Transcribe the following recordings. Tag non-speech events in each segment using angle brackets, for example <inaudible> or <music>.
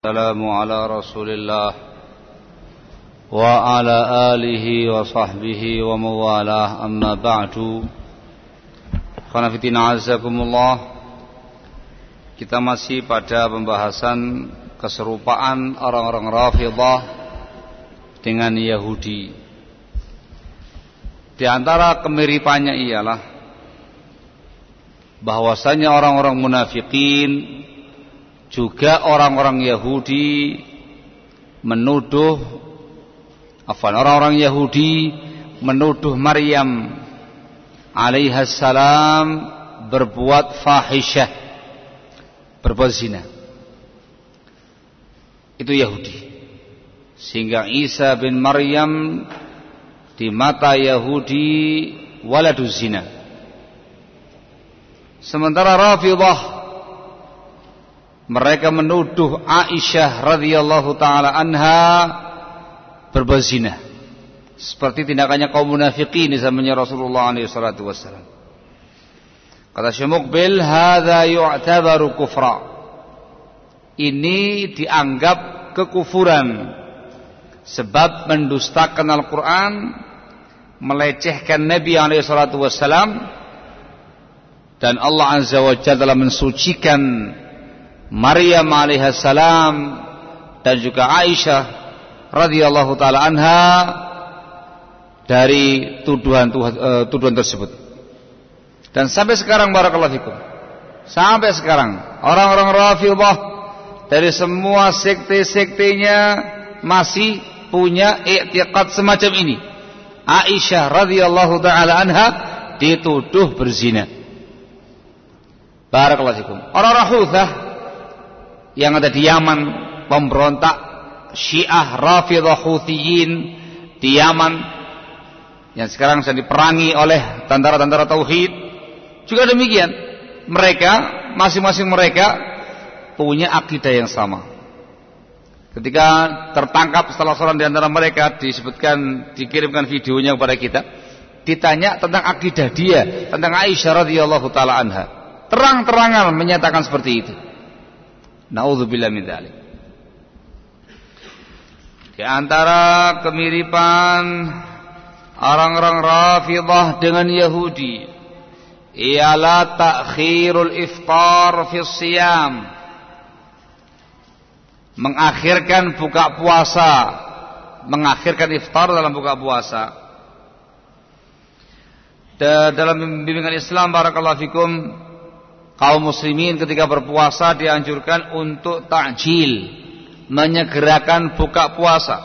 السلام على رسول الله وعلى آله وصحبه وموالاه أما بعد Khanafitina azakumullah Kita masih pada pembahasan keserupaan orang-orang Rafidah dengan Yahudi Di antara kemiripannya ialah bahwasanya orang-orang munafikin juga orang-orang Yahudi menuduh afan orang-orang Yahudi menuduh Maryam alaihissalam berbuat fahisyah berbuat zina. Itu Yahudi. Sehingga Isa bin Maryam di mata Yahudi waladu zina sementara Rafidah mereka menuduh Aisyah radhiyallahu taala anha berbuat zina. Seperti tindakannya kaum munafikin zamannya Rasulullah alaihi wasallam. Kata Syekh Muqbil, "Hadza yu'tabaru kufra." Ini dianggap kekufuran sebab mendustakan Al-Qur'an, melecehkan Nabi alaihi salatu wasallam dan Allah azza wa jalla telah mensucikan Maryam alaihissalam dan juga Aisyah radhiyallahu taala anha dari tuduhan uh, tuduhan tersebut. Dan sampai sekarang barakallahu fikum. Sampai sekarang orang-orang Rafidhah dari semua sekte-sektenya masih punya i'tiqad semacam ini. Aisyah radhiyallahu taala anha dituduh berzina. Barakallahu fikum. Orang-orang Huthah yang ada di Yaman pemberontak Syiah Rafidah Huthiyin di Yaman yang sekarang sedang diperangi oleh tentara-tentara tauhid. Juga demikian mereka masing-masing mereka punya akidah yang sama. Ketika tertangkap salah seorang di antara mereka disebutkan dikirimkan videonya kepada kita ditanya tentang akidah dia tentang Aisyah radhiyallahu taala anha. Terang-terangan menyatakan seperti itu Nauzubillah min dzalik. Di antara kemiripan orang-orang Rafidah dengan Yahudi ialah takhirul iftar fi siyam. Mengakhirkan buka puasa, mengakhirkan iftar dalam buka puasa. dalam bimbingan Islam barakallahu fikum kaum muslimin ketika berpuasa dianjurkan untuk takjil menyegerakan buka puasa.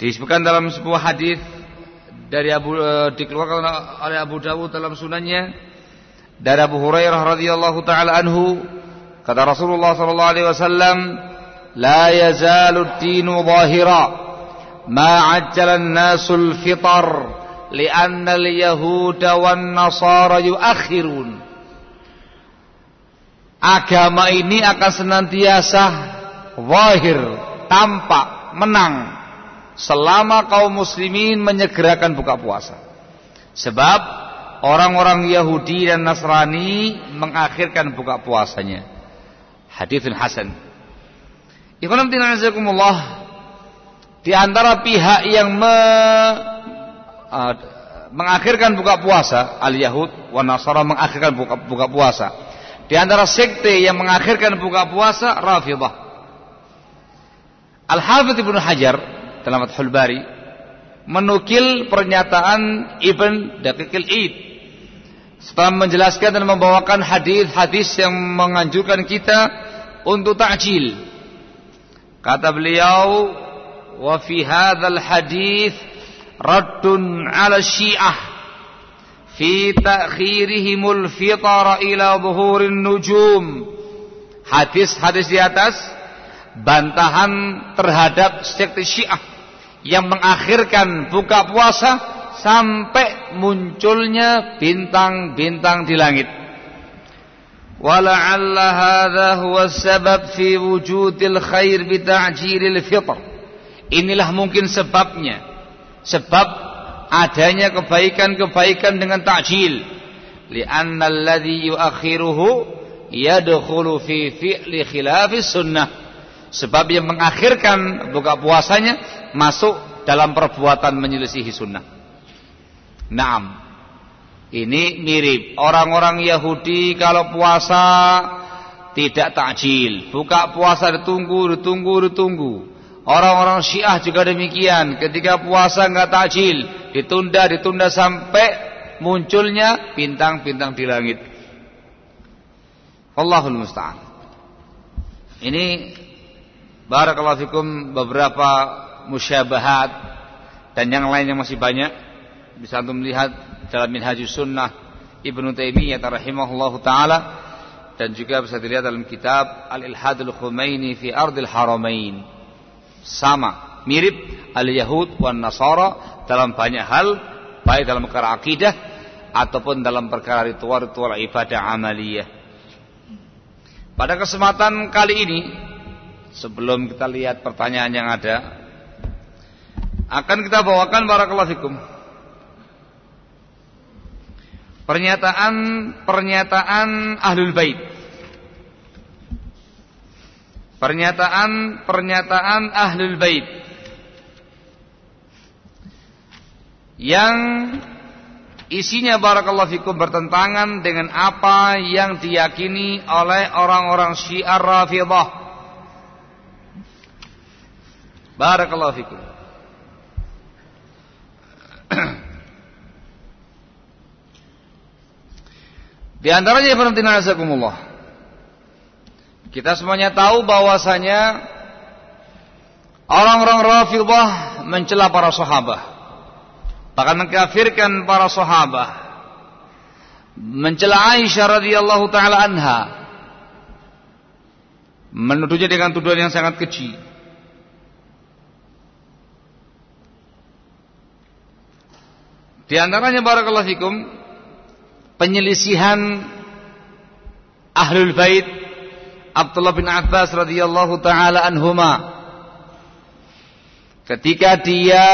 Disebutkan dalam sebuah hadis dari Abu e, dikeluarkan oleh Abu Dawud dalam sunannya dari Abu Hurairah radhiyallahu taala anhu kata Rasulullah sallallahu alaihi wasallam la yazalu ad-dinu zahira ma ajjala an-nasul fitar li'anna al-yahuda wan nasara yuakhirun agama ini akan senantiasa wahir, tampak, menang selama kaum muslimin menyegerakan buka puasa. Sebab orang-orang Yahudi dan Nasrani mengakhirkan buka puasanya. Haditsun hasan. Ikhwan di antara pihak yang me, uh, mengakhirkan buka puasa, al-Yahud wa Nasara mengakhirkan buka, buka puasa di antara sekte yang mengakhirkan buka puasa Rafidah. Al-Hafidh Ibnu Hajar dalam Fathul Bari menukil pernyataan Ibn Daqiqil Id setelah menjelaskan dan membawakan hadis-hadis yang menganjurkan kita untuk ta'jil. Kata beliau, "Wa fi hadzal hadis raddun 'ala Syiah fi ta'khirihimul fitara ila zuhurin nujum hadis-hadis di atas bantahan terhadap sekte Syiah yang mengakhirkan buka puasa sampai munculnya bintang-bintang di langit. Wala'alla hadha huwa sabab fi wujudil bi ta'jilil fitr. Inilah mungkin sebabnya. Sebab adanya kebaikan-kebaikan dengan takjil. Li'anna alladhi yuakhiruhu yadkhulu fi fi'li khilafis sunnah. Sebab yang mengakhirkan buka puasanya masuk dalam perbuatan menyelisihi sunnah. Naam. Ini mirip orang-orang Yahudi kalau puasa tidak takjil, buka puasa ditunggu, ditunggu, ditunggu. Orang-orang Syiah juga demikian, ketika puasa enggak takjil, ditunda, ditunda sampai munculnya bintang-bintang di langit. Allahul musta'an. Ini barakallahu fikum beberapa musyabahat dan yang lain yang masih banyak bisa antum melihat dalam Minhajus Sunnah Ibnu Taimiyah rahimahullahu taala dan juga bisa dilihat dalam kitab Al-Ilhadul Khumaini fi Ardil Haramain. Sama, mirip al-Yahud wan Nasara dalam banyak hal, baik dalam perkara akidah ataupun dalam perkara ritual-ritual ibadah amaliyah. Pada kesempatan kali ini Sebelum kita lihat pertanyaan yang ada Akan kita bawakan Barakallahu fikum Pernyataan Pernyataan Ahlul Bait Pernyataan Pernyataan Ahlul Bait Yang isinya barakallahu fikum bertentangan dengan apa yang diyakini oleh orang-orang Syiah Rafidhah. Barakallahu fikum. Di antaranya penting nazakumullah. Kita semuanya tahu bahwasanya orang-orang Rafidhah mencela para sahabat bahkan mengkafirkan para sahabat mencela Aisyah radhiyallahu taala anha. Menuduhnya dengan tuduhan yang sangat keji. Di antaranya barakallahu fikum penyelisihan ahlul bait Abdullah bin Abbas radhiyallahu taala anhuma. Ketika dia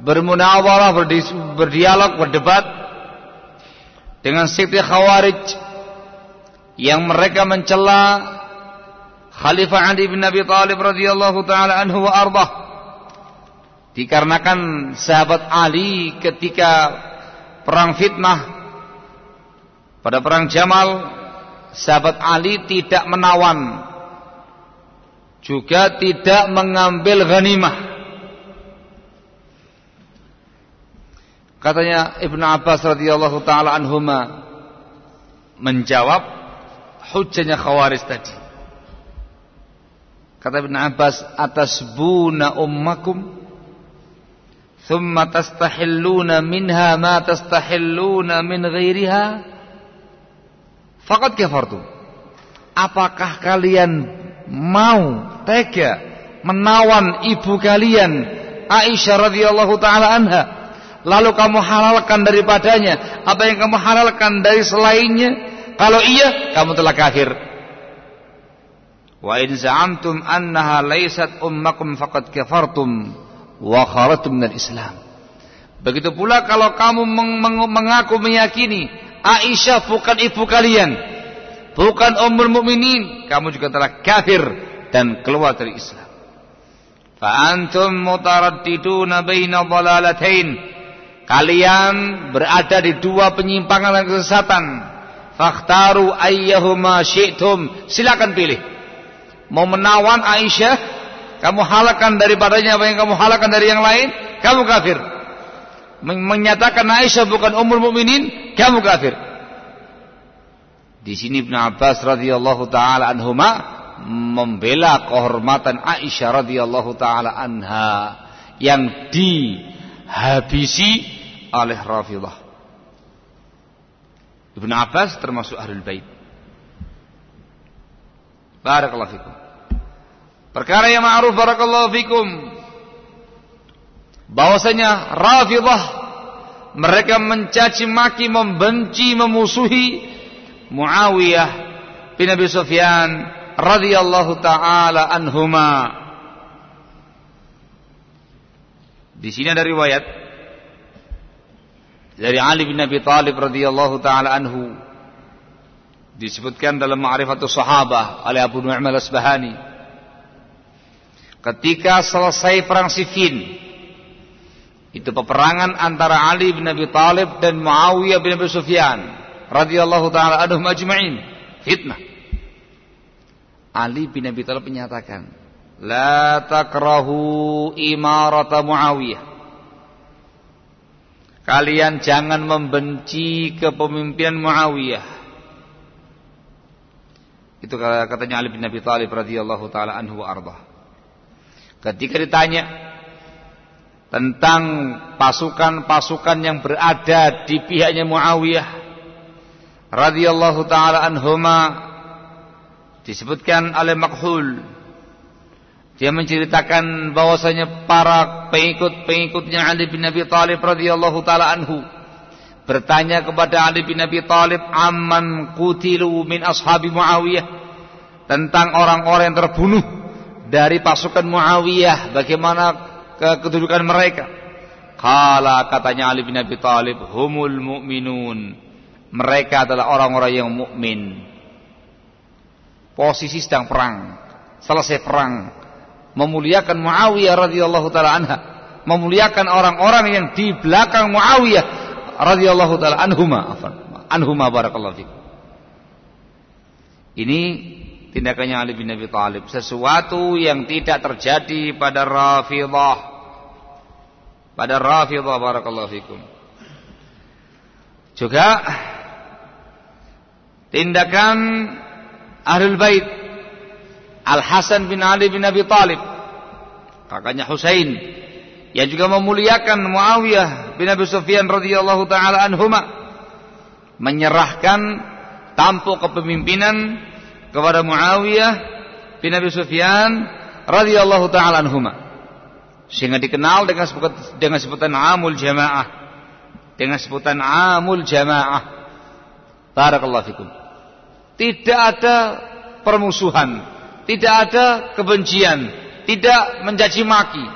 bermunawarah, berdialog, berdebat dengan sekte Khawarij yang mereka mencela Khalifah Ali bin Abi Thalib radhiyallahu taala anhu wa arbah dikarenakan sahabat Ali ketika perang fitnah pada perang Jamal sahabat Ali tidak menawan juga tidak mengambil ghanimah Katanya Ibnu Abbas radhiyallahu taala anhuma menjawab hujjahnya Khawarij tadi. Kata Ibnu Abbas, "Atasbuna ummakum thumma tastahilluna minha ma tastahilluna min ghairiha?" Faqad kafartum. Apakah kalian mau tega menawan ibu kalian Aisyah radhiyallahu taala anha? Lalu kamu halalkan daripadanya. Apa yang kamu halalkan dari selainnya? Kalau iya kamu telah kafir. Wa in za'amtum annaha laysat ummakum faqad kafartum wa kharatum minal islam. Begitu pula kalau kamu mengaku meyakini Aisyah bukan ibu kalian. Bukan ummul mukminin. Kamu juga telah kafir dan keluar dari Islam. Fa mutaraddiduna baina dhalalatain. Kalian berada di dua penyimpangan dan kesesatan. Fakhtaru ayyahuma syi'tum. Silakan pilih. Mau menawan Aisyah kamu halakan daripadanya apa yang kamu halakan dari yang lain kamu kafir menyatakan Aisyah bukan umur mukminin kamu kafir di sini Ibnu Abbas radhiyallahu taala anhuma membela kehormatan Aisyah radhiyallahu taala anha yang dihabisi oleh Rafidah. Ibn Abbas termasuk Ahlul Bait. Barakallahu fikum. Perkara yang ma'ruf barakallahu fikum. Bahwasanya Rafidah mereka mencaci maki, membenci, memusuhi Muawiyah bin Abi Sufyan radhiyallahu taala anhuma. Di sini ada riwayat dari Ali bin Abi Thalib radhiyallahu taala anhu disebutkan dalam Ma'rifatus Sahabah oleh Abu Nu'aim al-Asbahani ketika selesai perang Siffin itu peperangan antara Ali bin Abi Thalib dan Muawiyah bin Abi Sufyan radhiyallahu taala anhum ajma'in. Fitnah. Ali bin Abi Thalib menyatakan la takrahu imarata Muawiyah. Kalian jangan membenci kepemimpinan Muawiyah. Itu katanya Ali bin Abi Thalib radhiyallahu taala anhu wa arda. Ketika ditanya tentang pasukan-pasukan yang berada di pihaknya Muawiyah radhiyallahu taala anhuma. Disebutkan oleh Makhul. Dia menceritakan bahwasanya para pengikut-pengikutnya Ali bin Abi Thalib radhiyallahu taala anhu bertanya kepada Ali bin Abi Thalib amman qutilu min ashabi Muawiyah? Tentang orang-orang yang terbunuh dari pasukan Muawiyah. Bagaimana kedudukan mereka. Kala katanya Ali bin Abi Thalib humul mu'minun. Mereka adalah orang-orang yang mukmin. Posisi sedang perang selesai perang. Memuliakan Muawiyah radhiyallahu taala anha. Memuliakan orang-orang yang di belakang Muawiyah radhiyallahu taala anhuma. Afan anhuma barakallahu fikum. Ini tindakannya Ali bin Abi Thalib sesuatu yang tidak terjadi pada Rafidhah. Pada Rafidhah barakallahu fikum. Juga tindakan Ahlul Bait. Al Hasan bin Ali bin Abi Thalib kakaknya Husain. Yang juga memuliakan Muawiyah bin Abi Sufyan radhiyallahu taala anhuma. Menyerahkan tampuk kepemimpinan kepada Muawiyah bin Abi Sufyan radhiyallahu taala anhuma. Sehingga dikenal dengan sebutan, dengan sebutan amul jamaah. Dengan sebutan amul jamaah. Barakallahu fikum. Tidak ada permusuhan. Tidak ada kebencian. Tidak mencaci maki.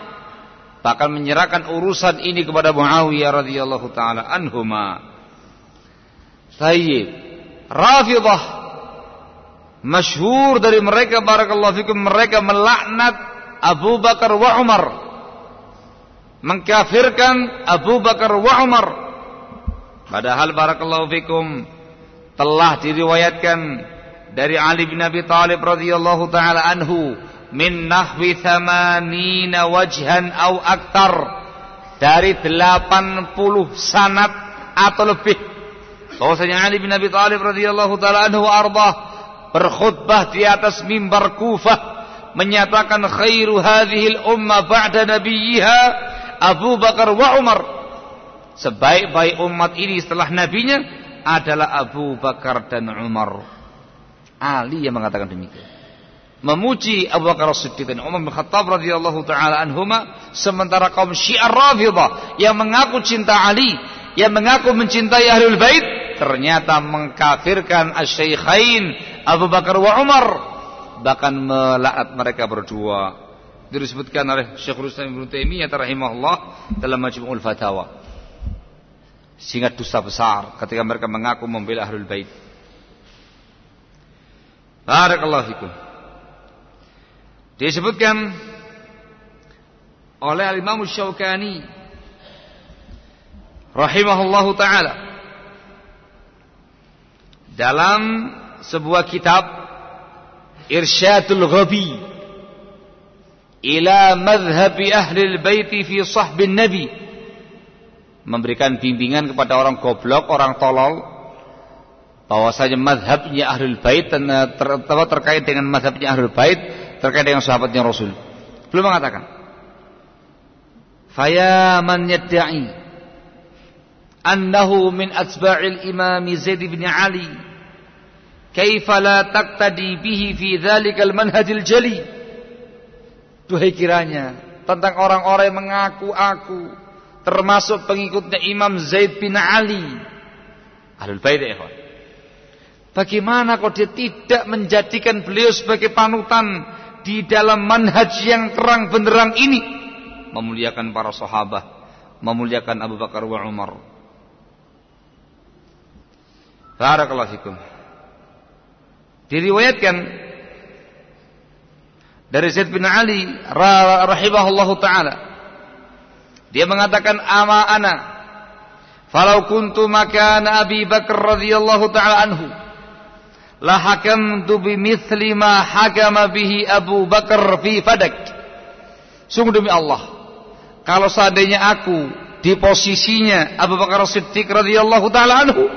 Bahkan menyerahkan urusan ini kepada Muawiyah radhiyallahu taala anhuma. Tayyib. Rafidah masyhur dari mereka barakallahu fikum mereka melaknat Abu Bakar wa Umar. Mengkafirkan Abu Bakar wa Umar. Padahal barakallahu fikum telah diriwayatkan dari Ali bin Abi Thalib radhiyallahu taala anhu min nahwi thamanina wajhan au aktar dari 80 sanat atau lebih bahwasanya Ali bin Abi Thalib radhiyallahu taala anhu ardah berkhutbah di atas mimbar Kufah menyatakan khairu hadhil umma ba'da nabiyha Abu Bakar wa Umar. Sebaik-baik umat ini setelah nabinya adalah Abu Bakar dan Umar. Ali yang mengatakan demikian. Memuji Abu Bakar As-Siddiq dan Umar bin Khattab radhiyallahu taala anhuma sementara kaum Syiah Rafidhah yang mengaku cinta Ali yang mengaku mencintai Ahlul Bait ternyata mengkafirkan asy-syaikhain Abu Bakar wa Umar. Bahkan melaknat mereka berdua. Disebutkan oleh Syekhul Islam Ibnu Taimiyah rahimahullah dalam Majmu'ul Fatawa. Sehingga dosa besar ketika mereka mengaku membela Ahlul Bait. Barakallahu fikum. Disebutkan oleh Al-Imam Syaukani rahimahullahu taala dalam sebuah kitab Irsyadul Ghabi ila madhhabi ahli al-bait fi sahbin nabi memberikan bimbingan kepada orang goblok, orang tolol bahwasanya madhabnya ahlul bait terutama terkait dengan madhabnya ahlul bait terkait dengan sahabatnya Rasul. Belum mengatakan. Faya man yadda'i annahu min atba'il imam Zaid bin Ali. Kaifa la taqtadi bihi fi dzalikal manhajil jali? Duhai kiranya tentang orang-orang yang mengaku-aku termasuk pengikutnya Imam Zaid bin Ali. Ahlul Bait ya, Bagaimana kalau dia tidak menjadikan beliau sebagai panutan di dalam manhaj yang terang benderang ini memuliakan para sahabat, memuliakan Abu Bakar wa Umar. Barakallahu fikum. Diriwayatkan dari Zaid bin Ali rahimahullahu taala. Dia mengatakan ama ana falau kuntu makana Abi Bakar radhiyallahu taala anhu la hakamtu bimithli ma hakama bihi Abu Bakar fi Fadak. Sungguh demi Allah, kalau seandainya aku di posisinya Abu Bakar Siddiq radhiyallahu taala anhu,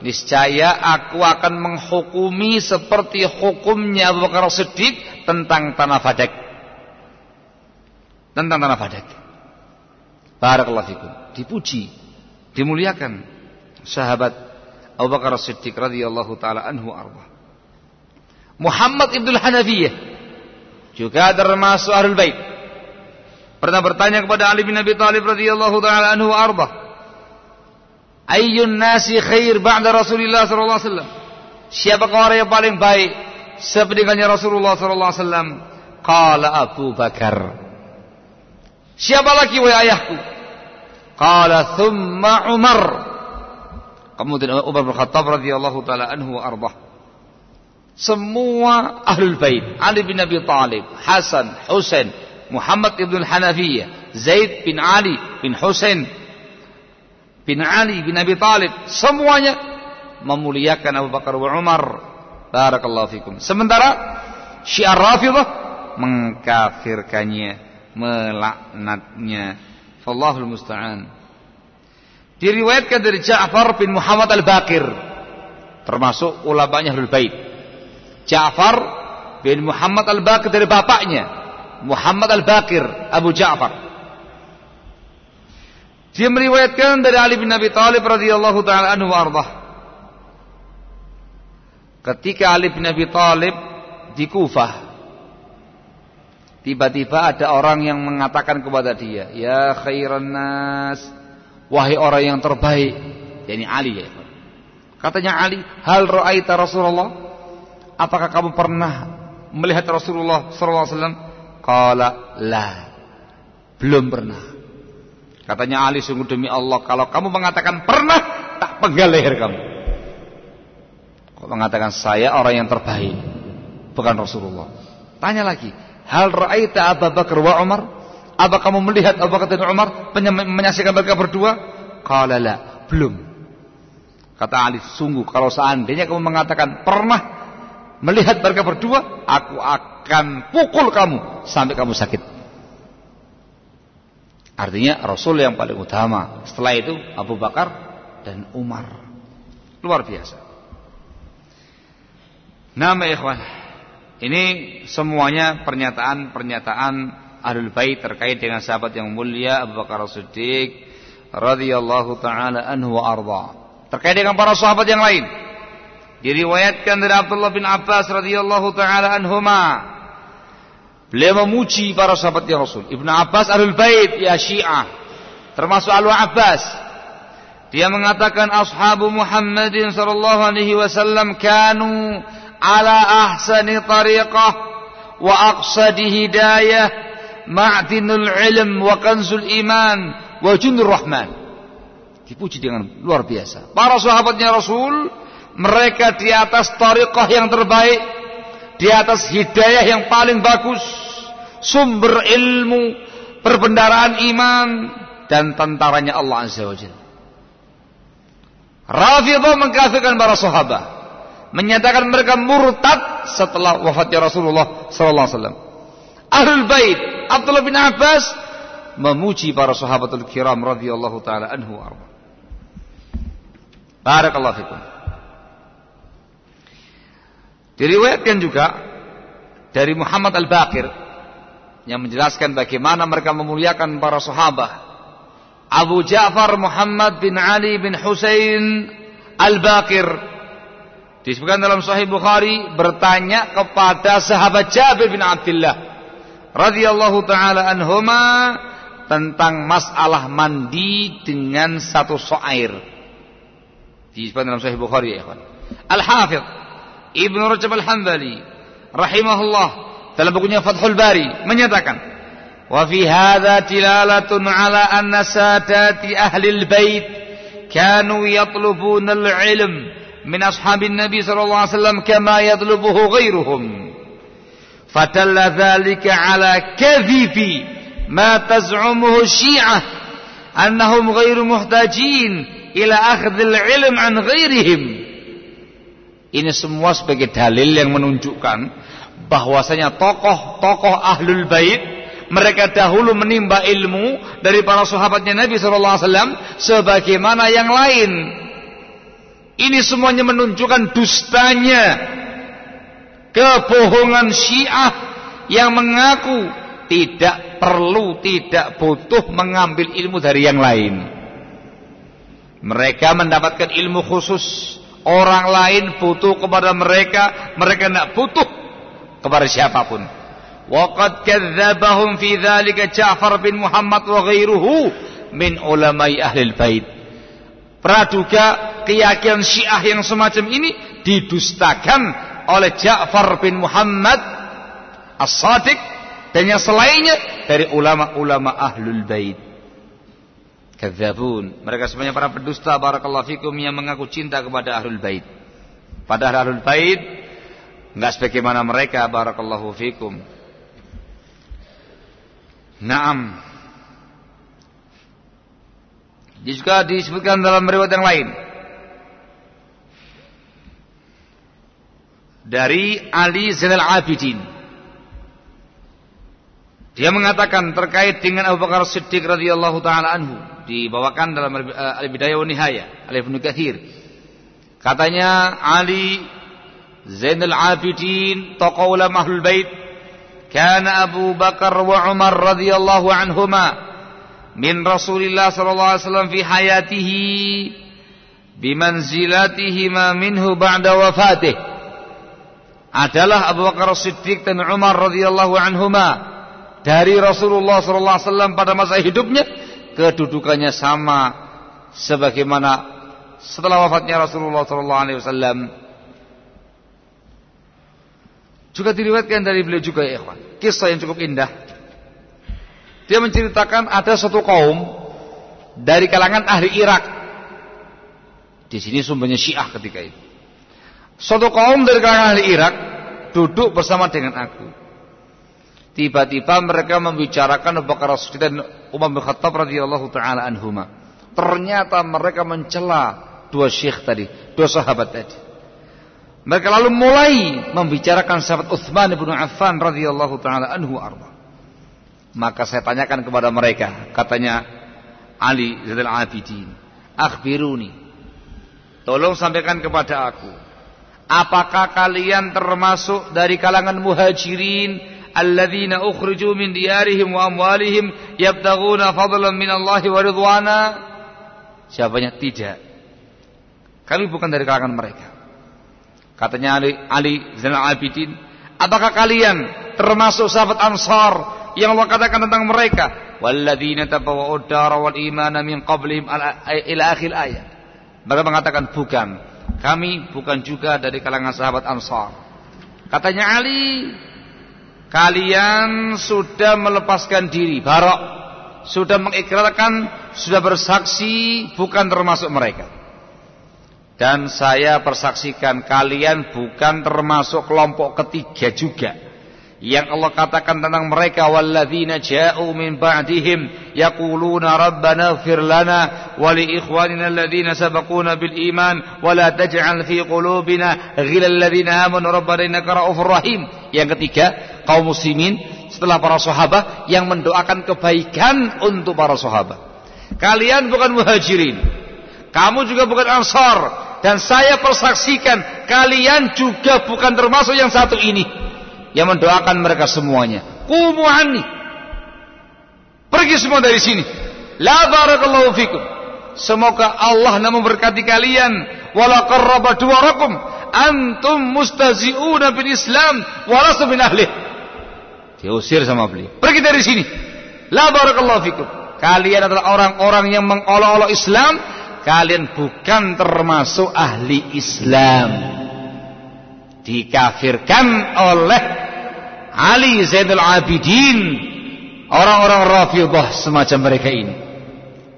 niscaya aku akan menghukumi seperti hukumnya Abu Bakar Siddiq tentang tanah Fadak. Tentang tanah Fadak. Barakallahu fikum. Dipuji, dimuliakan sahabat Abu Bakar Siddiq radhiyallahu taala anhu arba. Muhammad ibn Hanafiyah juga termasuk Ahlul Bait. Pernah bertanya kepada Ali bin Abi Thalib radhiyallahu taala anhu arba Ayyun nasi khair ba'da Rasulullah sallallahu alaihi wasallam? Siapakah orang yang paling baik sepeninggalnya Rasulullah sallallahu alaihi wasallam? Qala Abu Bakar. Siapa lagi wahai ayahku? Qala thumma Umar. Kemudian Umar bin Khattab radhiyallahu taala anhu wa arbah. Semua ahlul bait, Ali bin Abi Thalib, Hasan, Husain, Muhammad ibn Hanafiyah, Zaid bin Ali bin Husain, bin Ali bin Abi Talib semuanya memuliakan Abu Bakar wa Umar. Barakallahu fikum. Sementara Syiar Rafidah mengkafirkannya melaknatnya. Fallahul musta'an. Diriwayatkan dari Ja'far bin Muhammad Al-Baqir termasuk ulamanya Ahlul Bait. Ja'far bin Muhammad Al-Baqir dari bapaknya Muhammad Al-Baqir Abu Ja'far dia meriwayatkan dari Ali bin Abi Thalib radhiyallahu taala anhu ardah. Ketika Ali bin Abi Thalib di Kufah, tiba-tiba ada orang yang mengatakan kepada dia, "Ya khairan nas, wahai orang yang terbaik." Yani Ali ya. Katanya Ali, "Hal ra'aita Rasulullah?" Apakah kamu pernah melihat Rasulullah sallallahu alaihi wasallam? Qala, "La." Belum pernah. Katanya Ali sungguh demi Allah kalau kamu mengatakan pernah tak penggal leher kamu. Kau mengatakan saya orang yang terbaik bukan Rasulullah. Tanya lagi, hal ra'aita Abu Bakar wa Umar? Apa kamu melihat Abu Bakar dan Umar menyaksikan mereka berdua? Qala la, belum. Kata Ali, sungguh kalau seandainya kamu mengatakan pernah melihat mereka berdua, aku akan pukul kamu sampai kamu sakit. Artinya Rasul yang paling utama. Setelah itu Abu Bakar dan Umar. Luar biasa. Nama ikhwan. Ini semuanya pernyataan-pernyataan Ahlul Bait terkait dengan sahabat yang mulia Abu Bakar Siddiq radhiyallahu taala anhu wa arda. Terkait dengan para sahabat yang lain. Diriwayatkan dari Abdullah bin Abbas radhiyallahu taala anhuma Beliau memuji para sahabatnya Rasul. Ibnu Abbas Ahlul Bait ya Syiah. Termasuk Alu Abbas. Dia mengatakan ashabu Muhammadin sallallahu alaihi wasallam kanu ala ahsani tariqah wa aqsadi hidayah ma'dinul ilm wa kanzul iman wa jundur rahman. Dipuji dengan luar biasa. Para sahabatnya Rasul mereka di atas tariqah yang terbaik di atas hidayah yang paling bagus, sumber ilmu, perbendaraan iman dan tentaranya Allah Azza wa Jalla. Rafidah mengkafirkan para sahabat, menyatakan mereka murtad setelah wafatnya Rasulullah sallallahu alaihi wasallam. Ahlul Bait Abdullah bin Abbas memuji para sahabatul kiram radhiyallahu taala anhu arba. Barakallahu fikum. Diriwayatkan juga dari Muhammad Al-Baqir yang menjelaskan bagaimana mereka memuliakan para sahabat. Abu Ja'far Muhammad bin Ali bin Husain Al-Baqir disebutkan dalam Sahih Bukhari bertanya kepada sahabat Jabir bin Abdullah radhiyallahu taala anhuma tentang masalah mandi dengan satu soair. Disebutkan dalam Sahih Bukhari ya Al-Hafidh Ibnu Rajab Al-Hambali rahimahullah dalam bukunya Fathul Bari menyatakan wa fi hadza tilalatun ala anna sadati ahli al-bait kanu yatlubuna al-ilm min ashabin Nabi sallallahu alaihi wasallam kama yatlubuhu ghairuhum. Fadalla dzalika ala kadhibi ma taz'umuhu Syiah annahum ghairu muhtajin ila akhdhil ilm an ghairihim. Ini semua sebagai dalil yang menunjukkan bahwasanya tokoh-tokoh ahlul bait mereka dahulu menimba ilmu dari para sahabatnya Nabi sallallahu alaihi wasallam sebagaimana yang lain. Ini semuanya menunjukkan dustanya kebohongan Syiah yang mengaku tidak perlu, tidak butuh mengambil ilmu dari yang lain. Mereka mendapatkan ilmu khusus. Orang lain butuh kepada mereka, mereka tidak butuh kepada siapa pun. Waqad kadzdzabahum fi dzalika Ja'far bin Muhammad wa ghairuhu min ulamai ahli bait. Praduga keyakinan Syiah yang semacam ini didustakan oleh Ja'far bin Muhammad As-Sadiq dan yang selainnya dari ulama-ulama ahlul bait. Kadzabun. Mereka semuanya para pendusta barakallahu fikum yang mengaku cinta kepada ahlul bait. Padahal ahlul bait enggak sebagaimana mereka barakallahu fikum. Naam. Dia juga disebutkan dalam riwayat yang lain. Dari Ali Zainal Abidin. Dia mengatakan terkait dengan Abu Bakar Siddiq radhiyallahu taala anhu dibawakan dalam eh, Al-Bidayah wa Nihayah oleh Ibnu Katsir. Katanya Ali Zainal Abidin tokoh ulama Ahlul Bait kana Abu Bakar wa Umar radhiyallahu anhuma min Rasulillah sallallahu alaihi wasallam fi hayatihi bimanzilatihima minhu ba'da wafatih adalah Abu Bakar Siddiq dan Umar radhiyallahu anhuma dari Rasulullah sallallahu alaihi wasallam pada masa hidupnya kedudukannya sama sebagaimana setelah wafatnya Rasulullah sallallahu alaihi wasallam juga diriwayatkan dari beliau juga ya ikhwan. Kisah yang cukup indah. Dia menceritakan ada satu kaum dari kalangan ahli Irak. Di sini sumbernya Syiah ketika itu. Suatu kaum dari kalangan ahli Irak duduk bersama dengan aku. Tiba-tiba mereka membicarakan Abu Bakar Siddiq dan Umar bin Khattab radhiyallahu taala anhuma. Ternyata mereka mencela dua syekh tadi, dua sahabat tadi. Mereka lalu mulai membicarakan sahabat Uthman bin Affan radhiyallahu taala anhu arba. Maka saya tanyakan kepada mereka, katanya Ali Zainal Abidin, "Akhbiruni. Tolong sampaikan kepada aku, apakah kalian termasuk dari kalangan muhajirin alladzina ukhriju min diyarihim wa amwalihim yabtaghuna fadlan min Allah wa ridwana?" Jawabannya tidak. Kami bukan dari kalangan mereka. Katanya Ali, Ali Zainal Abidin, apakah kalian termasuk sahabat Ansar yang Allah katakan tentang mereka? Walladzina tabawwa'ud dara wal imana min qablihim ila akhir ayat. Mereka mengatakan bukan. Kami bukan juga dari kalangan sahabat Ansar. Katanya Ali, kalian sudah melepaskan diri, barok, sudah mengikrarkan, sudah bersaksi bukan termasuk mereka. Dan saya persaksikan kalian bukan termasuk kelompok ketiga juga. Yang Allah katakan tentang mereka walladzina ja'u min ba'dihim yaquluna rabbana ighfir lana wa li ikhwanina alladhina sabaquna bil iman wa la taj'al fi qulubina ghilal ladzina amanu rabbana innaka ra'ufur rahim. Yang ketiga, kaum muslimin setelah para sahabat yang mendoakan kebaikan untuk para sahabat. Kalian bukan muhajirin. Kamu juga bukan ansar dan saya persaksikan kalian juga bukan termasuk yang satu ini yang mendoakan mereka semuanya. Qumu anni. Pergi semua dari sini. La barakallahu fikum. Semoga Allah memberkati kalian wala duwarakum antum mustazi'una bil Islam walastu min ahli. Diusir sama beliau. Pergi dari sini. La barakallahu fikum. Kalian adalah orang-orang yang mengolok-olok Islam kalian bukan termasuk ahli Islam dikafirkan oleh Ali Zainul Abidin orang-orang Rafidah semacam mereka ini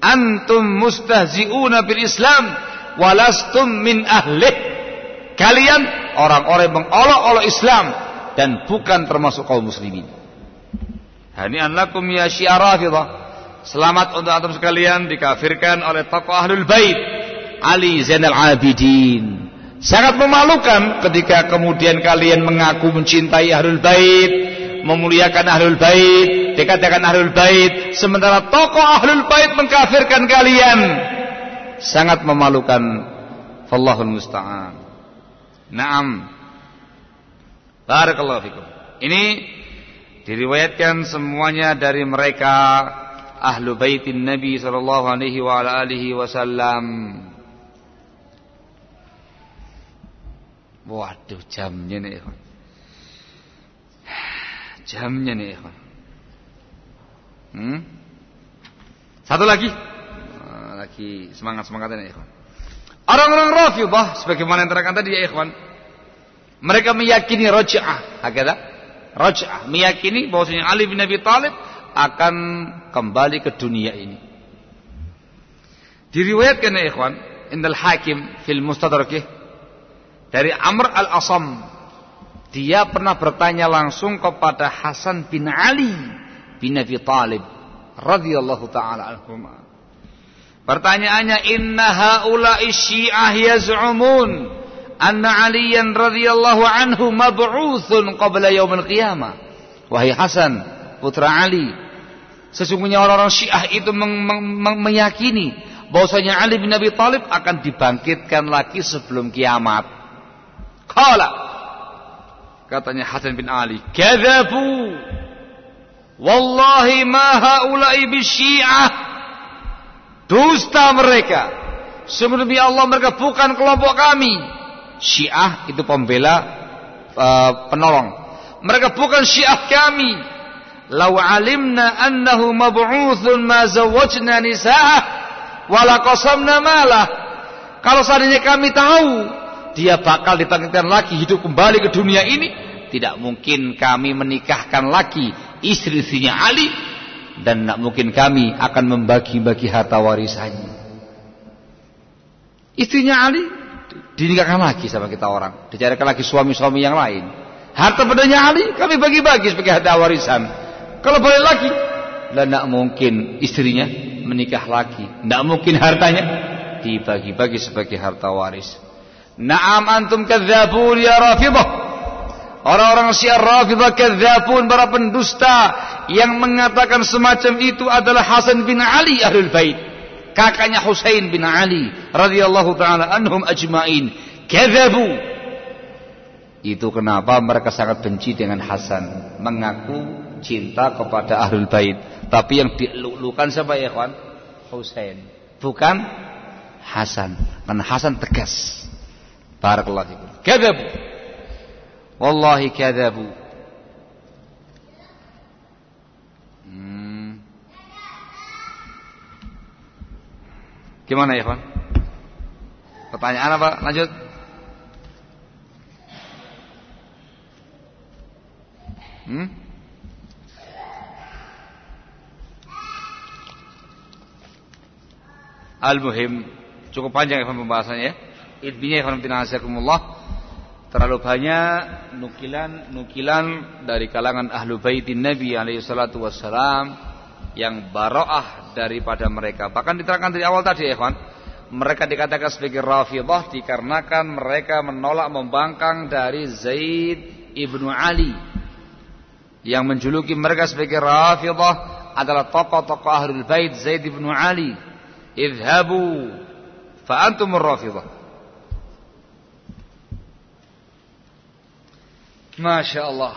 antum mustahzi'una bil Islam walastum min ahli Kalian orang-orang yang mengolok-olok Islam dan bukan termasuk kaum muslimin. Hani'an lakum ya syiar Selamat untuk antum sekalian dikafirkan oleh tokoh Ahlul Bait Ali Zainal Abidin. Sangat memalukan ketika kemudian kalian mengaku mencintai Ahlul Bait, memuliakan Ahlul Bait, dikatakan Ahlul Bait, sementara tokoh Ahlul Bait mengkafirkan kalian. Sangat memalukan. Wallahul musta'an. Naam. Barakallahu fikum. Ini diriwayatkan semuanya dari mereka ahlu baitin Nabi sallallahu alaihi wa ala alihi wasallam. Waduh jamnya nih ikhwan. Jamnya nih ikhwan. Hmm? Satu lagi. Ah, lagi semangat-semangatnya ikhwan. Orang-orang Rafidhah sebagaimana yang terangkan tadi ya ikhwan. Mereka meyakini raj'ah, hakada? Raj'ah, meyakini bahwasanya Ali bin Abi Thalib akan kembali ke dunia ini. Diriwayatkan ya ikhwan, Indal Hakim fil Mustadrakih dari Amr al-Asam dia pernah bertanya langsung kepada Hasan bin Ali bin Abi Talib radhiyallahu taala anhuma. Pertanyaannya inna haula'i syiah yaz'umun anna Aliyan radhiyallahu anhu mab'utsun qabla yaumil qiyamah. Wahai Hasan, putra Ali, Sesungguhnya orang-orang Syiah itu meyakini bahwasanya Ali bin Abi Thalib akan dibangkitkan lagi sebelum kiamat. Kala katanya Hasan bin Ali, "Kadzabu. Wallahi ma haula'i bisyiah." Dusta mereka. Sebelum Allah mereka bukan kelompok kami. Syiah itu pembela uh, penolong. Mereka bukan Syiah kami. Lau alimna annahu mab'utsun ma zawwajna nisa'ah wala qasamna malah. Kalau seandainya kami tahu dia bakal dibangkitkan lagi hidup kembali ke dunia ini, tidak mungkin kami menikahkan lagi istri-istrinya Ali dan tidak mungkin kami akan membagi-bagi harta warisannya. Istrinya Ali dinikahkan lagi sama kita orang, dicarikan lagi suami-suami yang lain. Harta bedanya Ali kami bagi-bagi sebagai harta warisan. Kalau boleh lagi, lah tidak mungkin istrinya menikah lagi. Tidak mungkin hartanya dibagi-bagi sebagai harta waris. Naam antum kadzabun ya rafidah. Orang-orang syiar rafidah kadzabun para pendusta yang mengatakan semacam itu adalah Hasan bin Ali ahlul bait. Kakaknya Husain bin Ali radhiyallahu taala anhum ajmain. Kadzabu. Itu kenapa mereka sangat benci dengan Hasan, mengaku cinta kepada ahlul bait. Tapi yang dilulukan siapa ya kawan? Husain. Bukan Hasan. Karena Hasan tegas. Barakallahu fikum. Kadzabu. Wallahi kadzabu. Hmm. Gimana ya, kawan? Pertanyaan apa? Lanjut. Hmm? Al-Muhim cukup panjang ya pembahasannya ya. Intinya ya terlalu banyak nukilan-nukilan dari kalangan ahlu baitin Nabi alaihi salatu wassalam yang baroah daripada mereka. Bahkan diterangkan dari awal tadi kawan. Mereka dikatakan sebagai Rafidah dikarenakan mereka menolak membangkang dari Zaid ibnu Ali yang menjuluki mereka sebagai Rafidah adalah tokoh-tokoh ahlul bait Zaid ibnu Ali idhabu fa antum rafidah Masya Allah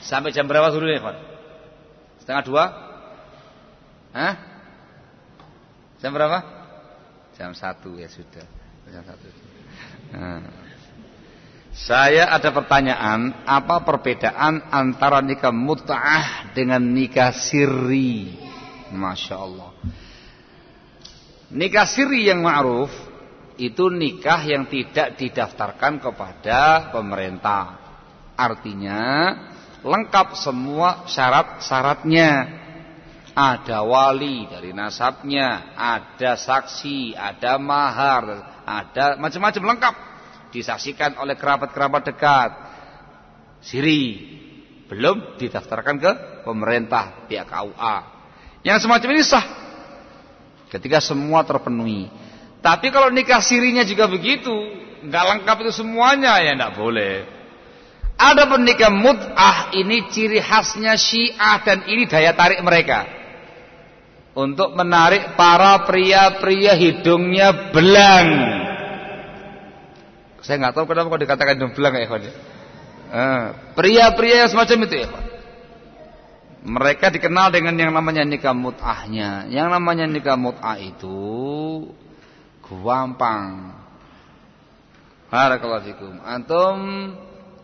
Sampai jam berapa nih Pak? Setengah dua? Hah? Jam berapa? Jam satu ya sudah Jam satu nah. Saya ada pertanyaan Apa perbedaan antara nikah mut'ah dengan nikah sirri Masya Allah Nikah siri yang ma'ruf itu nikah yang tidak didaftarkan kepada pemerintah. Artinya lengkap semua syarat-syaratnya. Ada wali dari nasabnya, ada saksi, ada mahar, ada macam-macam lengkap. disaksikan oleh kerabat-kerabat dekat. Siri belum didaftarkan ke pemerintah pihak KUA. Yang semacam ini sah ketika semua terpenuhi. Tapi kalau nikah sirinya juga begitu, nggak lengkap itu semuanya ya nggak boleh. Ada pernikah mut'ah ini ciri khasnya Syiah dan ini daya tarik mereka untuk menarik para pria-pria hidungnya belang. Saya nggak tahu kenapa kok dikatakan hidung belang ya, ikhwan. Eh, pria-pria yang semacam itu ya, Mereka dikenal dengan yang namanya nikah mut'ahnya. Yang namanya nikah mut'ah itu gampang. Barakallahu fikum. Antum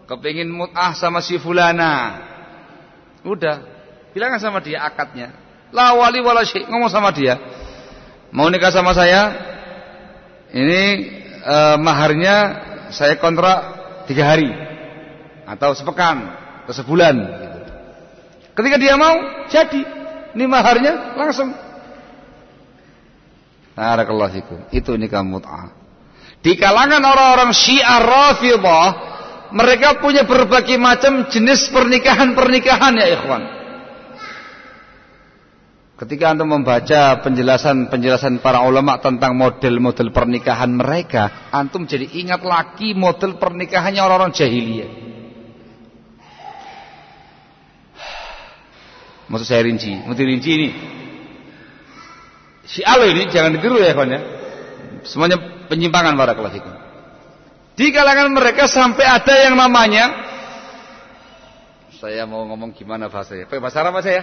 kepingin mut'ah sama si fulana. Udah, bilang sama dia akadnya. La wali wala ngomong sama dia. Mau nikah sama saya? Ini eh, maharnya saya kontrak tiga hari atau sepekan atau sebulan. Ketika dia mau, jadi. Ini maharnya langsung. Barakallahu. Itu nikah mut'ah. Di kalangan orang-orang Syiah Rafidhah, mereka punya berbagai macam jenis pernikahan-pernikahan ya ikhwan. Ketika Anda membaca penjelasan-penjelasan para ulama tentang model-model pernikahan mereka, antum jadi ingat lagi model pernikahannya orang-orang jahiliyah. Maksud saya rinci, maksud rinci ini. Si Alo ini jangan ditiru ya ikhwan ya. Semuanya penyimpangan barakallahu fikum. Di kalangan mereka sampai ada yang namanya saya mau ngomong gimana bahasanya? Pakai bahasa Arab saya?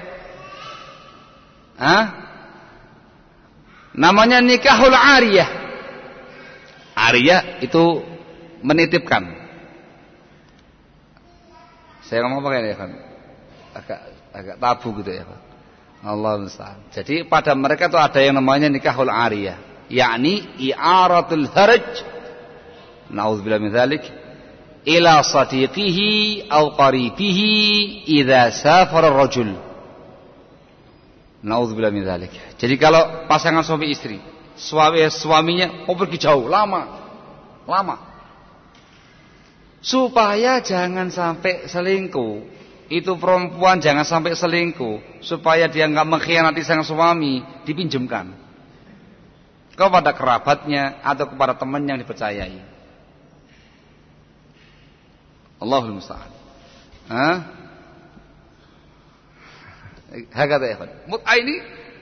Hah? Namanya nikahul ariyah. Ariyah itu menitipkan. Saya ngomong pakai ya kan? Agak agak tabu gitu ya kan? Allah musta'an. Jadi pada mereka itu ada yang namanya nikahul ariyah yakni i'aratul haraj naudzubillah min dzalik. Ila sadiqihi aw qaribihi idza safara ar-rajul. Naudzubillah min dzalik. Jadi kalau pasangan suami istri suami suaminya mau pergi jauh lama lama. Supaya jangan sampai selingkuh itu perempuan jangan sampai selingkuh supaya dia nggak mengkhianati sang suami dipinjamkan. Kepada kerabatnya atau kepada teman yang dipercayai. Allahul musta'an. Hah? Hakata ya Mut'ah ini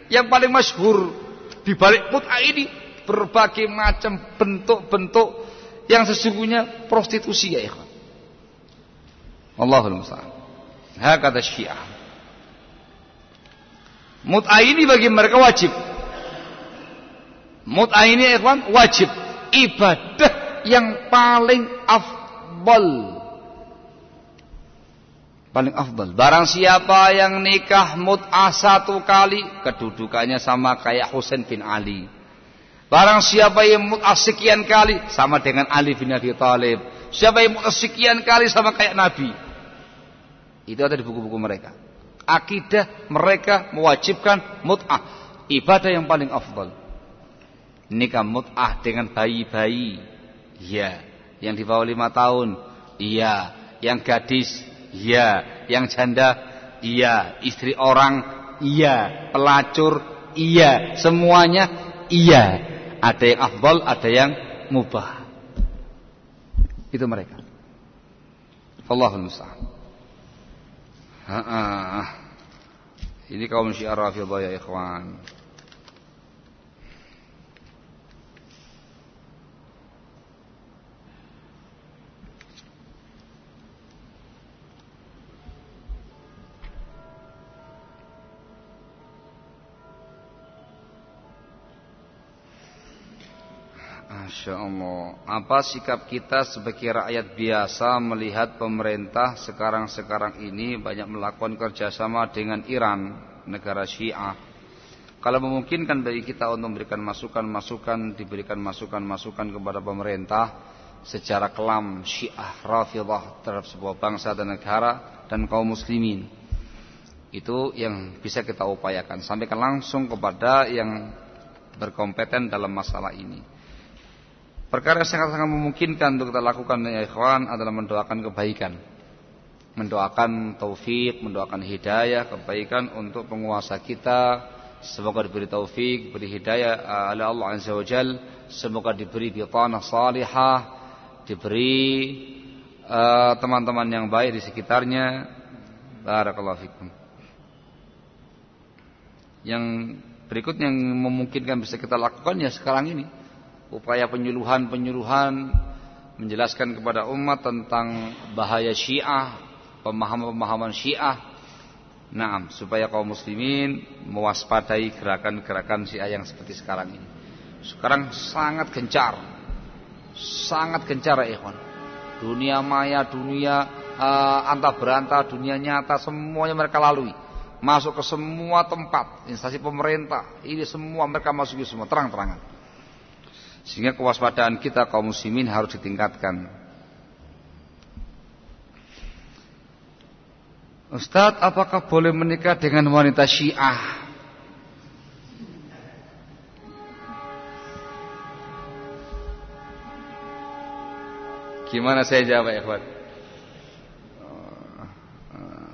yang paling masyhur di balik mut'ah ini berbagai macam bentuk-bentuk yang sesungguhnya prostitusi ya ikhwan. Allahul musta'an. Hakata Syiah. Mut'ah ini bagi mereka wajib. Mut'ah ini ikhwan wajib ibadah yang paling afdal. Paling afdal. Barang siapa yang nikah mut'ah satu kali, kedudukannya sama kayak Husain bin Ali. Barang siapa yang mut'ah sekian kali, sama dengan Ali bin Abi Thalib. Siapa yang mut'ah sekian kali sama kayak Nabi. Itu ada di buku-buku mereka. Akidah mereka mewajibkan mut'ah. Ibadah yang paling afdal nikah mut'ah dengan bayi-bayi. Iya. Yang di bawah lima tahun. Iya. Yang gadis. Iya. Yang janda. Iya. Istri orang. Iya. Pelacur. Iya. Semuanya. Iya. Ada yang afdal, ada yang mubah. Itu mereka. Allahul musta'an. Ini kaum syiar rafidah ya ikhwan. Apa sikap kita sebagai rakyat biasa Melihat pemerintah sekarang-sekarang ini Banyak melakukan kerjasama dengan Iran Negara Syiah? Kalau memungkinkan bagi kita untuk memberikan masukan-masukan Diberikan masukan-masukan kepada pemerintah Secara kelam Syiah Rafidah terhadap sebuah bangsa dan negara Dan kaum muslimin. Itu yang bisa kita upayakan. Sampaikan langsung kepada yang berkompeten dalam masalah ini Perkara yang sangat-sangat memungkinkan untuk kita lakukan ya ikhwan adalah mendoakan kebaikan. Mendoakan taufik, mendoakan hidayah, kebaikan untuk penguasa kita. Semoga diberi taufik, diberi hidayah uh, oleh Allah Azza wa Jal. Semoga diberi bitanah salihah, diberi uh, teman-teman uh, yang baik di sekitarnya. Barakallahu fikum. Yang berikutnya yang memungkinkan bisa kita lakukan ya sekarang ini upaya penyuluhan-penyuluhan menjelaskan kepada umat tentang bahaya Syiah, pemahaman-pemahaman Syiah. Naam, supaya kaum muslimin mewaspadai gerakan-gerakan Syiah yang seperti sekarang ini. Sekarang sangat gencar. Sangat gencar ya ikhwan. Dunia maya, dunia uh, antah berantah, dunia nyata semuanya mereka lalui. Masuk ke semua tempat, instansi pemerintah, ini semua mereka masuki semua terang-terangan. Sehingga kewaspadaan kita kaum muslimin harus ditingkatkan. Ustadz, apakah boleh menikah dengan wanita Syiah? Gimana saya jawab ya?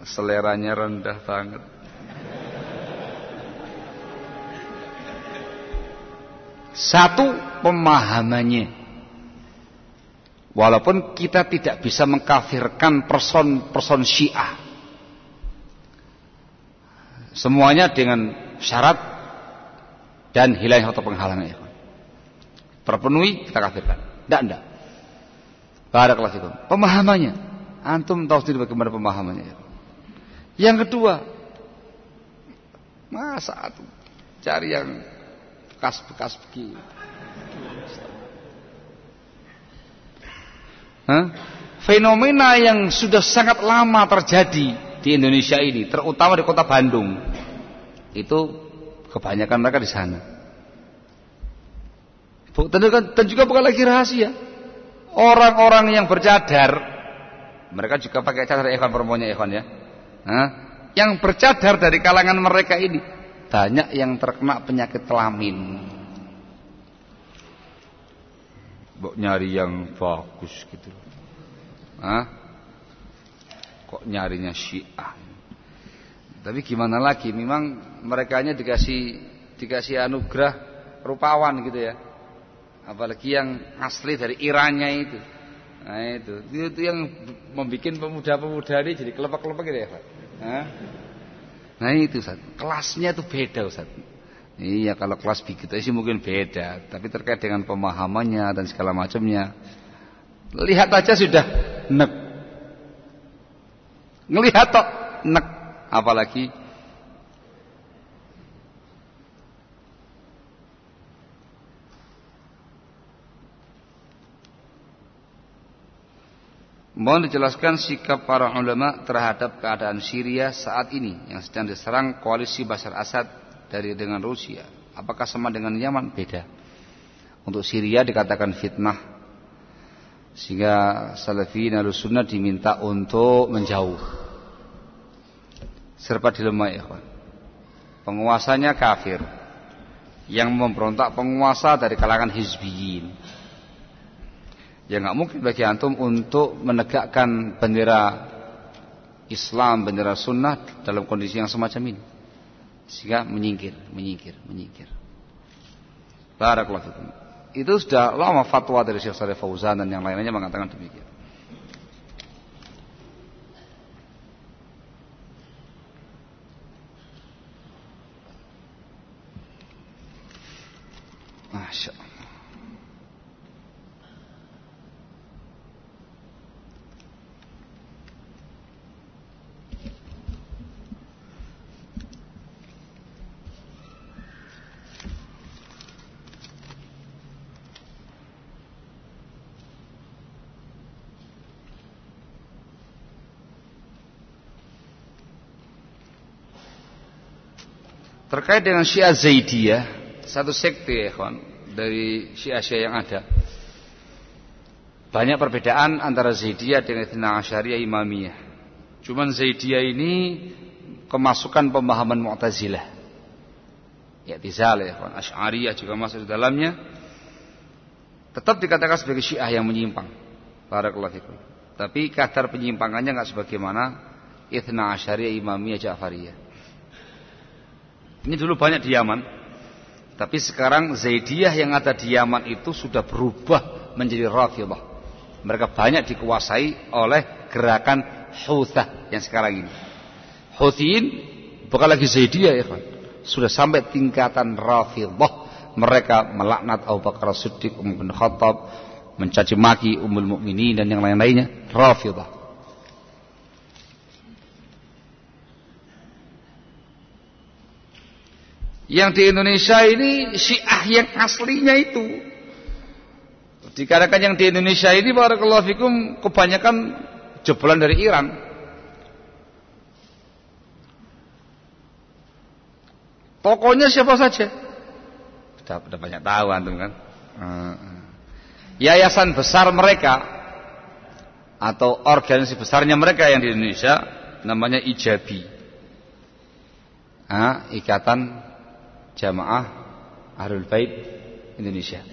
Seleranya rendah banget. Satu pemahamannya. Walaupun kita tidak bisa mengkafirkan person-person Syiah. Semuanya dengan syarat dan hilang atau penghalangan. Terpenuhi kita kafirkan. Tidak, tidak. Barakallahu fikum. Pemahamannya. Antum tahu sendiri bagaimana pemahamannya. Yang kedua, masa cari yang bekas-bekas begitu. Hah? Fenomena yang sudah sangat lama terjadi di Indonesia ini, terutama di kota Bandung, itu kebanyakan mereka di sana. Dan juga bukan lagi rahasia. Orang-orang yang bercadar, mereka juga pakai cadar ikhwan permonya ikhwan ya. Yang bercadar dari kalangan mereka ini banyak yang terkena penyakit kelamin. Bok nyari yang bagus gitu. Hah? Kok nyarinya Syiah? Tapi gimana lagi? Memang mereka hanya dikasih dikasih anugerah rupawan gitu ya. Apalagi yang asli dari Irannya itu. Nah itu, itu, yang membuat pemuda-pemuda ini jadi kelopak-kelopak gitu ya Pak. Hah? Nah itu Ustaz, kelasnya itu beda Ustaz. Iya kalau kelas begitu sih mungkin beda, tapi terkait dengan pemahamannya dan segala macamnya. Lihat aja sudah nek. Ngelihat tok nek apalagi Mohon dijelaskan sikap para ulama terhadap keadaan Syria saat ini yang sedang diserang koalisi Bashar Assad dari dengan Rusia. Apakah sama dengan Yaman? Beda. Untuk Syria dikatakan fitnah sehingga Salafin Sunnah diminta untuk menjauh. Serba dilemah ya Penguasanya kafir. Yang memberontak penguasa dari kalangan hizbiyin Ya nggak mungkin bagi antum untuk menegakkan bendera Islam, bendera sunnah dalam kondisi yang semacam ini. Sehingga menyingkir, menyingkir, menyingkir. Barakallahu Itu sudah lama fatwa dari Syekh Saleh Fauzan dan yang lainnya mengatakan demikian. Masya Allah. Terkait dengan Syiah Zaidiyah, satu sekte ya kawan, dari Syiah-Syiah yang ada. Banyak perbedaan antara Zaidiyah dengan Tina Asyariah Imamiyah. Cuman Zaidiyah ini kemasukan pemahaman Mu'tazilah. Ya tizal ya kawan, Asy'ariyah juga masuk di dalamnya. tetap dikatakan sebagai Syiah yang menyimpang. Barakallahu fikum. Tapi kadar penyimpangannya nggak sebagaimana Ithna Asyariyah Imamiyah Ja'fariyah. Ini dulu banyak di Yaman. Tapi sekarang Zaidiyah yang ada di Yaman itu sudah berubah menjadi Rafidah. Mereka banyak dikuasai oleh gerakan Houthah yang sekarang ini. Houthiin bukan lagi Zaidiyah ya kan. Sudah sampai tingkatan Rafidah. Mereka melaknat Abu Bakar Siddiq, Umar bin Khattab, mencaci maki Ummul Mukminin dan yang lain-lainnya. Rafidah. Yang di Indonesia ini Syiah yang aslinya itu. Dikarenakan yang di Indonesia ini barakallahu fikum kebanyakan jebolan dari Iran. Tokonya siapa saja? Sudah, sudah banyak tahu antum kan. Yayasan besar mereka atau organisasi besarnya mereka yang di Indonesia namanya Ijabi. Ah, ikatan Jamaah Ahlul Bait Indonesia.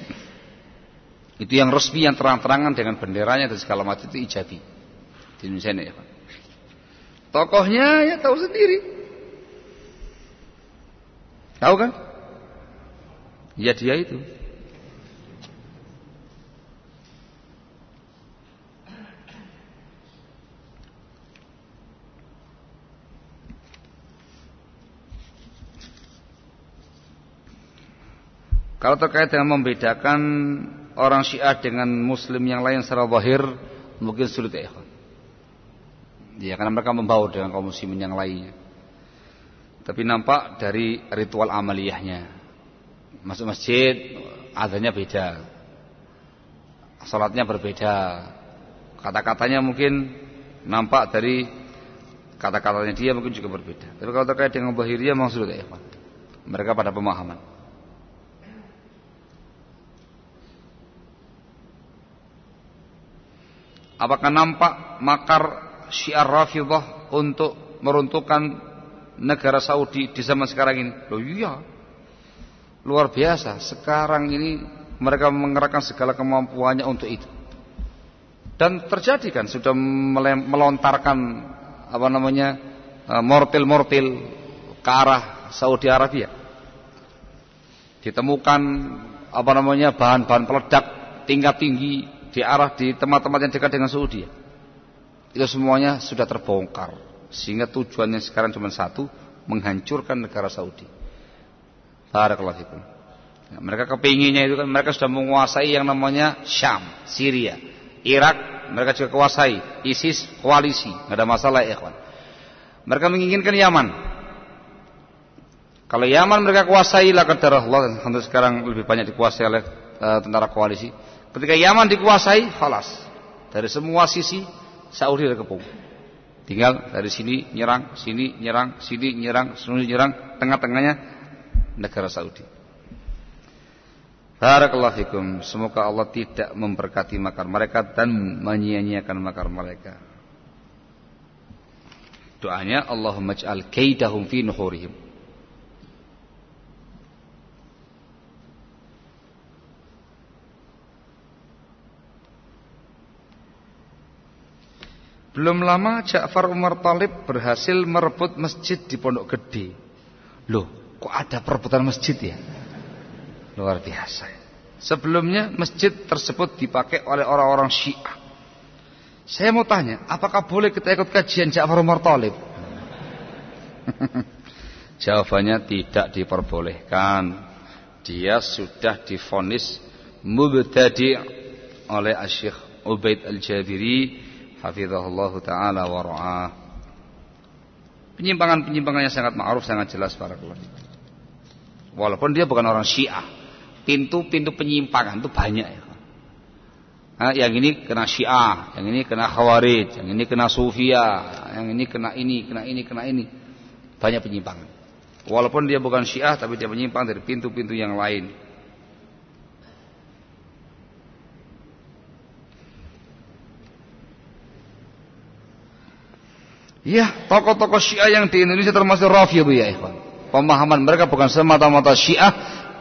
Itu yang resmi yang terang-terangan dengan benderanya dan segala macam itu ijabi di Indonesia ini ya. Tokohnya ya tahu sendiri. Tahu kan? Ya dia itu. Kalau terkait dengan membedakan orang Syiah dengan Muslim yang lain secara zahir mungkin sulit ya. Ya karena mereka membawa dengan kaum muslimin yang lainnya. Tapi nampak dari ritual amaliyahnya. Masuk masjid adanya beda. Salatnya berbeda. Kata-katanya mungkin nampak dari kata-katanya dia mungkin juga berbeda. Tapi kalau terkait dengan bahiriyah memang sulit ya. Mereka pada pemahaman. Apakah nampak makar syiar Rafidah untuk meruntuhkan negara Saudi di zaman sekarang ini? Loh iya. Luar biasa. Sekarang ini mereka mengerahkan segala kemampuannya untuk itu. Dan terjadi kan sudah melontarkan apa namanya e, mortil-mortil ke arah Saudi Arabia. Ditemukan apa namanya bahan-bahan peledak tingkat tinggi di arah di tempat-tempat yang dekat dengan Saudi. Itu semuanya sudah terbongkar. Sehingga tujuannya sekarang cuma satu, menghancurkan negara Saudi. Barakallahu fikum. Ya, mereka kepinginnya itu kan mereka sudah menguasai yang namanya Syam, Syria, Irak, mereka juga kuasai, ISIS koalisi, nggak ada masalah ya kawan. Mereka menginginkan Yaman. Kalau Yaman mereka kuasai lah Allah, sampai sekarang lebih banyak dikuasai oleh uh, tentara koalisi. Ketika Yaman dikuasai, falas. Dari semua sisi Saudi terkepung. Tinggal dari sini nyerang, sini nyerang, sini nyerang, sini nyerang, tengah-tengahnya negara Saudi. Barakallahu fikum. Semoga Allah tidak memberkati makar mereka dan menyia-nyiakan makar mereka. Doanya Allahumma ij'al kaidahum fi nuhurihim. Belum lama Ja'far Umar Talib berhasil merebut masjid di Pondok Gede. Loh, kok ada perebutan masjid ya? Luar biasa. Sebelumnya masjid tersebut dipakai oleh orang-orang Syiah. Saya mau tanya, apakah boleh kita ikut kajian Ja'far Umar Talib? <laughs> Jawabannya tidak diperbolehkan. Dia sudah difonis mubtadi' oleh Syekh Ubaid Al-Jabiri hafizahullah taala wa ra'ah. Penyimpangan-penyimpangannya sangat ma'ruf, sangat jelas para keluarga. Walaupun dia bukan orang Syiah, pintu-pintu penyimpangan itu banyak ya. Nah, yang ini kena Syiah, yang ini kena Khawarij, yang ini kena Sufia, yang ini kena ini, kena ini, kena ini. Banyak penyimpangan. Walaupun dia bukan Syiah tapi dia menyimpang dari pintu-pintu yang lain. Ya, tokoh-tokoh Syiah yang di Indonesia termasuk Rafidhah ya, ikhwan. Pemahaman mereka bukan semata-mata Syiah,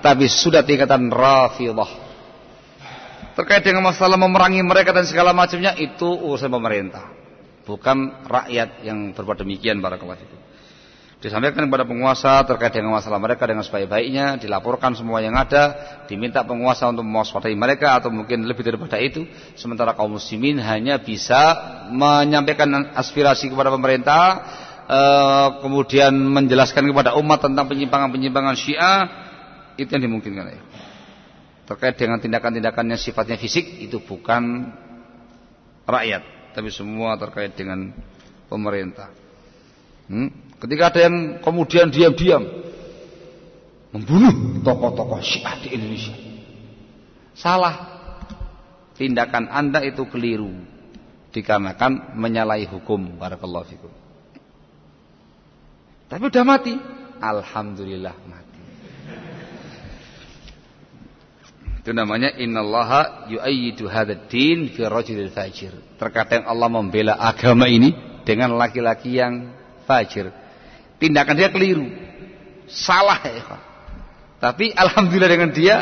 tapi sudah tingkatan Rafidhah. terkait dengan masalah memerangi mereka dan segala macamnya itu urusan pemerintah, bukan rakyat yang berbuat demikian barakallahu fikum disampaikan kepada penguasa terkait dengan masalah mereka dengan sebaik-baiknya, dilaporkan semua yang ada, diminta penguasa untuk mewaspadai mereka atau mungkin lebih daripada itu. Sementara kaum muslimin hanya bisa menyampaikan aspirasi kepada pemerintah, eh, kemudian menjelaskan kepada umat tentang penyimpangan-penyimpangan Syiah, itu yang dimungkinkan. Terkait dengan tindakan-tindakan yang sifatnya fisik itu bukan rakyat, tapi semua terkait dengan pemerintah. Hmm? Ketika ada yang kemudian diam-diam membunuh tokoh-tokoh Syiah di Indonesia. Salah. Tindakan Anda itu keliru dikarenakan menyalahi hukum barakallahu fikum. Tapi udah mati. Alhamdulillah mati. Itu namanya innallaha yu'ayyidu hadzal din fi rajulil fajir. Terkadang Allah membela agama ini dengan laki-laki yang fajir tindakan dia keliru. Salah ya. Tapi alhamdulillah dengan dia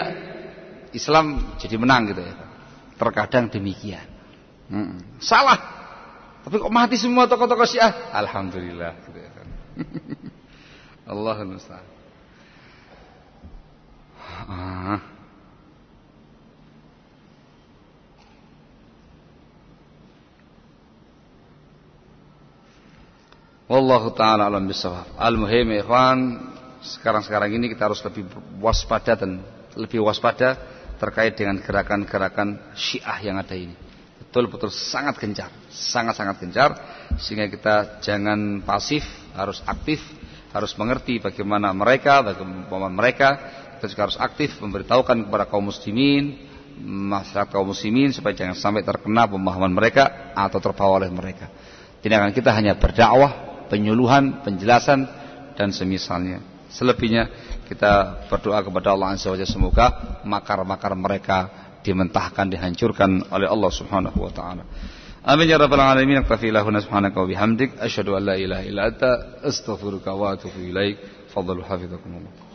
Islam jadi menang gitu ya. Terkadang demikian. Hmm. Salah. Tapi kok mati semua tokoh-tokoh Syiah? Alhamdulillah gitu ya. <laughs> Allahumma Wallahu taala alam bisawab. Al-muhim ikhwan, sekarang-sekarang ini kita harus lebih waspada dan lebih waspada terkait dengan gerakan-gerakan Syiah yang ada ini. Betul-betul sangat gencar, sangat-sangat gencar sehingga kita jangan pasif, harus aktif, harus mengerti bagaimana mereka, bagaimana mereka, kita juga harus aktif memberitahukan kepada kaum muslimin, masyarakat kaum muslimin supaya jangan sampai terkena pemahaman mereka atau terbawa oleh mereka. Tindakan kita hanya berdakwah penyuluhan, penjelasan dan semisalnya. Selebihnya kita berdoa kepada Allah Azza wa Jalla semoga makar-makar mereka dimentahkan, dihancurkan oleh Allah Subhanahu wa taala. Amin ya rabbal alamin. Lahuna subhanaka wa bihamdik asyhadu an la ilaha illa anta astaghfiruka wa atubu ilaik. Hafizakumullah.